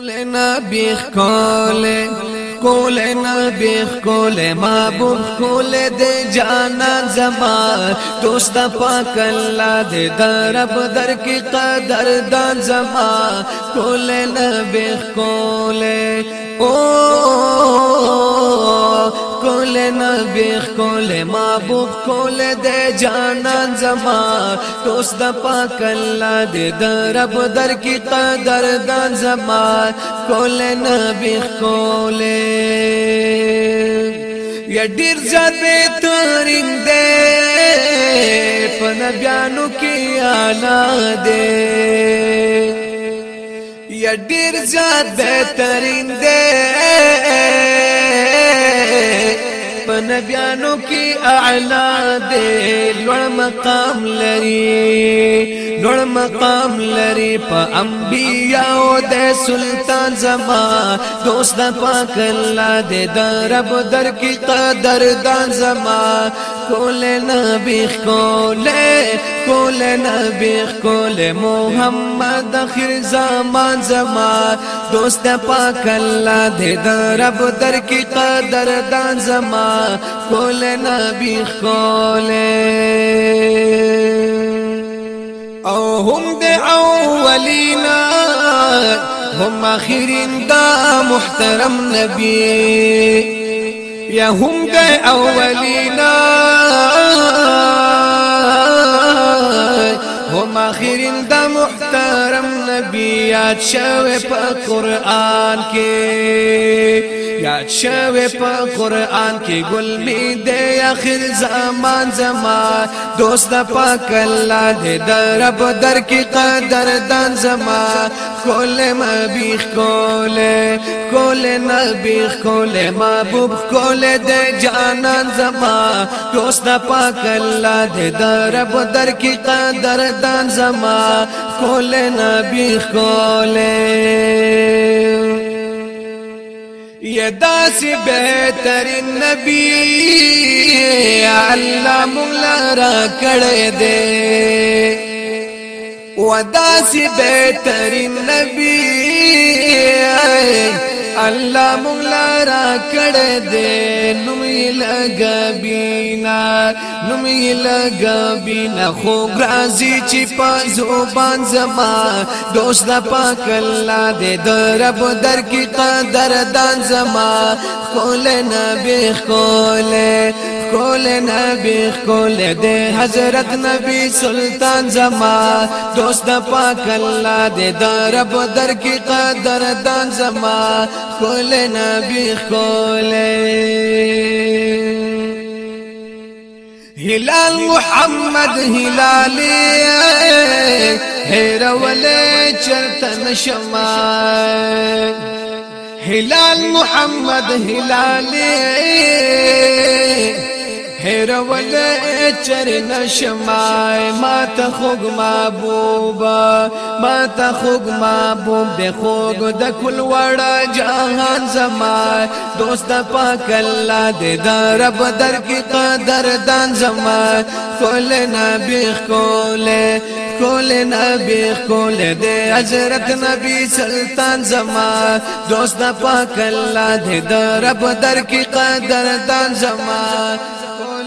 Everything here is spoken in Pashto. بو کول دے جانا جما دوست پاک لا دے درب در کی کا درد کو لے کو لے او کول نبی کول محبوب کول د جانان زما توس د پاک الله د رب در کی قدر دان زما کول نبی کول یا ډیر زړه ترنګ دې پن بیانو کی اعلی دې یا ډیر زړه بهترین دې پنبیانو کی اعلا دے لوڑ مقام لري لوڑ مقام لري په انبیاء دے سلطان زما دوست پاک الله دے درب در کی قدر دان زما کول نبی کول کول نبی کول محمد اخر زمان زما دوست پاک الله دې رب در کی قدر دان زما کول نبی کول او هم دې اولینا هم اخرین دا محترم نبی یا هم دې اولین یا شوه په قران کې یاد په قران کې کی می دې اخر زمان زمان دوست پاک اللہ دے درب در کی قدر دان کا کول مبیخ محبیش کال نبیخ لحب کو کول دے جانان زما دوست پاک اللہ دے درب در کی قدر دان کا دردان نبیخ کول یہ داسی بہترین نبی الله مولا را کړې دې ودا سي بهترین نبی الله مونږ لارا کړه دې نوم یې لګا بینا نوم یې لګا بینا خو غرازي چې په زبان زما دوست د پاک الله دې درب در کی قدر دان زما خول نبی خول خول نبی خول دې حضرت نبی سلطان زما دوست د پاک الله دې درب در کی قدر دان زما خپل نبی خپل هلال محمد هلالي هر ول چرتن شما هلال محمد هلالي هیرول چر نشمای ما ته خوګ محبوبا ما ته خوګ محبوب د خوګ د کل وړه جهان زما دوست پاک الله دې در بدر کی قدر دان زما کول نبی کوله کول نبی کول دے حضرت نبی سلطان زما دوست پاک اللہ دے در رب در کی قدر دان زما